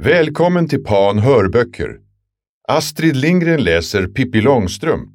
Välkommen till Pan hörböcker. Astrid Lindgren läser Pippi Långstrump.